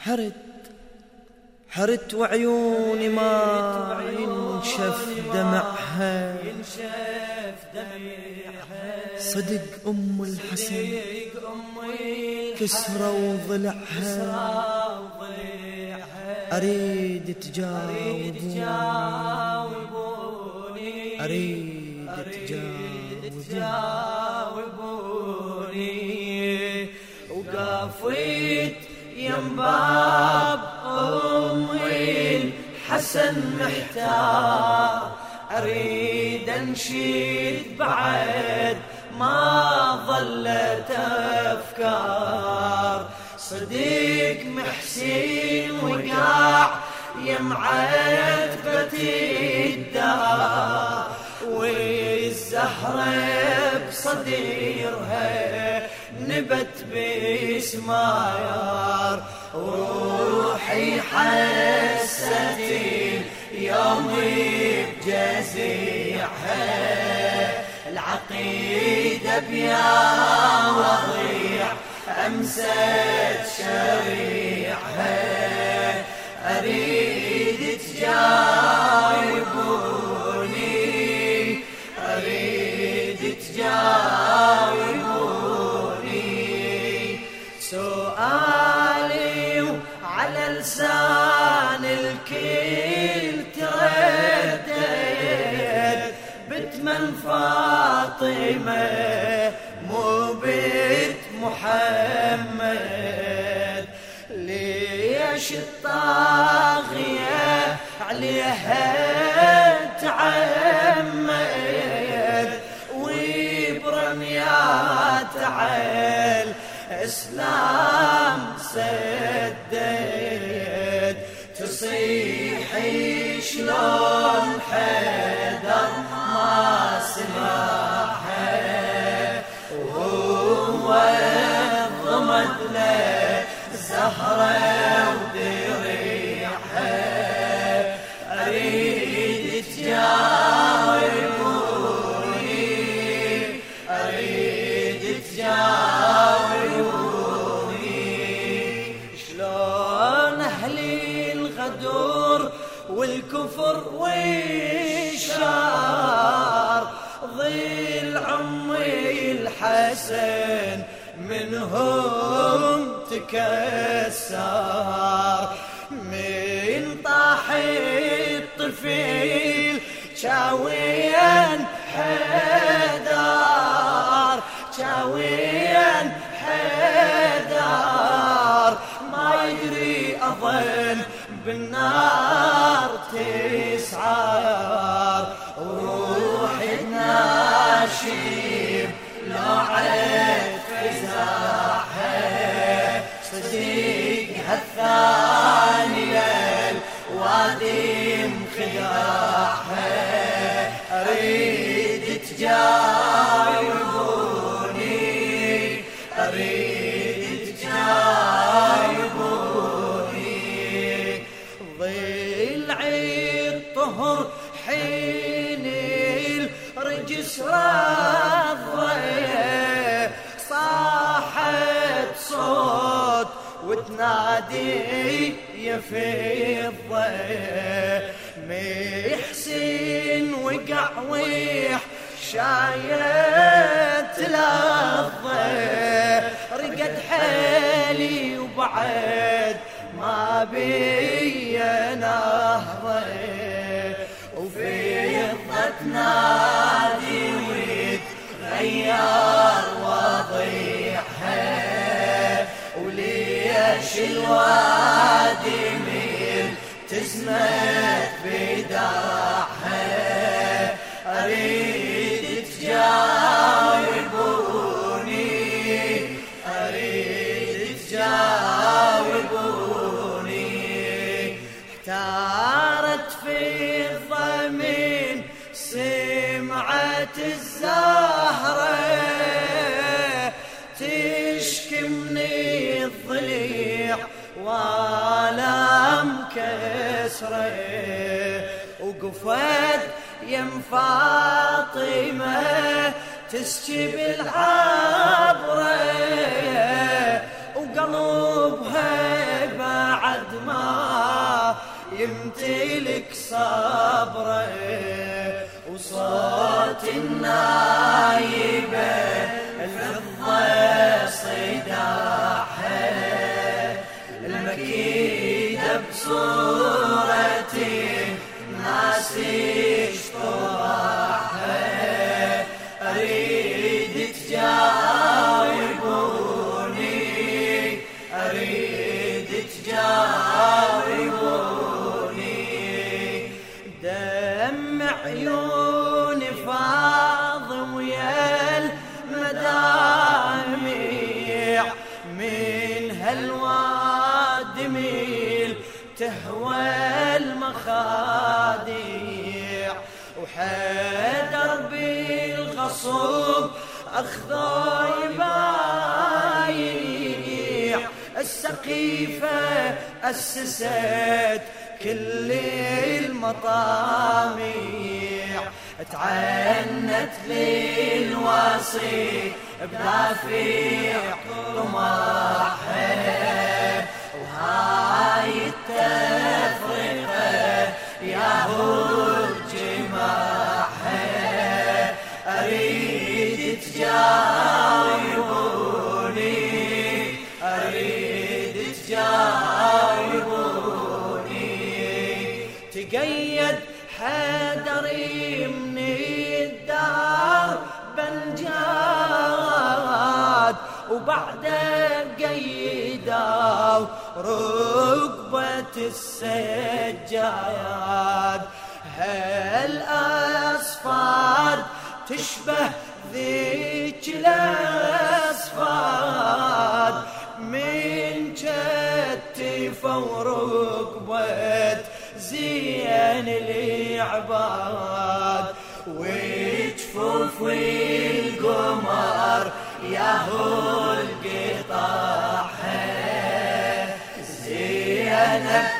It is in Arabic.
حرد حرت وعيوني ما ينشف دمعها. صدق أم الحسن كسرة وضلعها. أريد تجاوبوني. أريد تجاوبوني. وقافيت ينباب أمي الحسن محتار. أريد أنشيد بعد ما ظلت أفكار. صديق محسين وقاع يمعت بتي الدار. والزهرة بصديرها نبت بسمايار بجزيعها العقيدة بيا وضيع أمست شريعها أريد تجاوبوني أريد تجاوبوني. سؤالي على لسان فاطمة مو بيت محمد. ليش الطاغية عليها تعمد؟ وبرميات عيل إسلام سدد. تصيحي شلون والكفر والشار ظل عمي الحسن منهم تكسر. من طاح الطفيل شاويا حدار شاويا حدار. ما يدري أظن بالنار تسعار وروحي ناشيب لو عد فزاحة. صديق هالثاني وتنادي يا فضة محسن وقع ويح شايت لظة رقد حالي وبعد ما بي نهضة وفي ضت نادي وتغير وضيحها وليش الوادي ميل تزمت بداحها أريد تجاوبوني. أريد تجاوبوني. احتارت في الضمين سمعت الزهرة ولا مكسرة وقفت يم فاطمة تسكي بالعبرة. وقلبها يمتلك صبرة. وصوت النايبة الفضة صداحة المكيدة بصورتي ناس اشطراحة أريد تجاوبوني أريد تجاوبوني دم عيوني فاض ويا المدامع من هالواد ميل تهوى المخاديع وحيدر بالغصب أخذه يبايع السقيفة أسست كل المطاميع. تعنت للوصي بدافع طماحه بنجاد وبعد قيدوا ركبة السجاد. هل أصفاد تشبه ذيك الأصفاد؟ من كتف وركبة زين العباد. وجفوف القمر يا هو Yeah.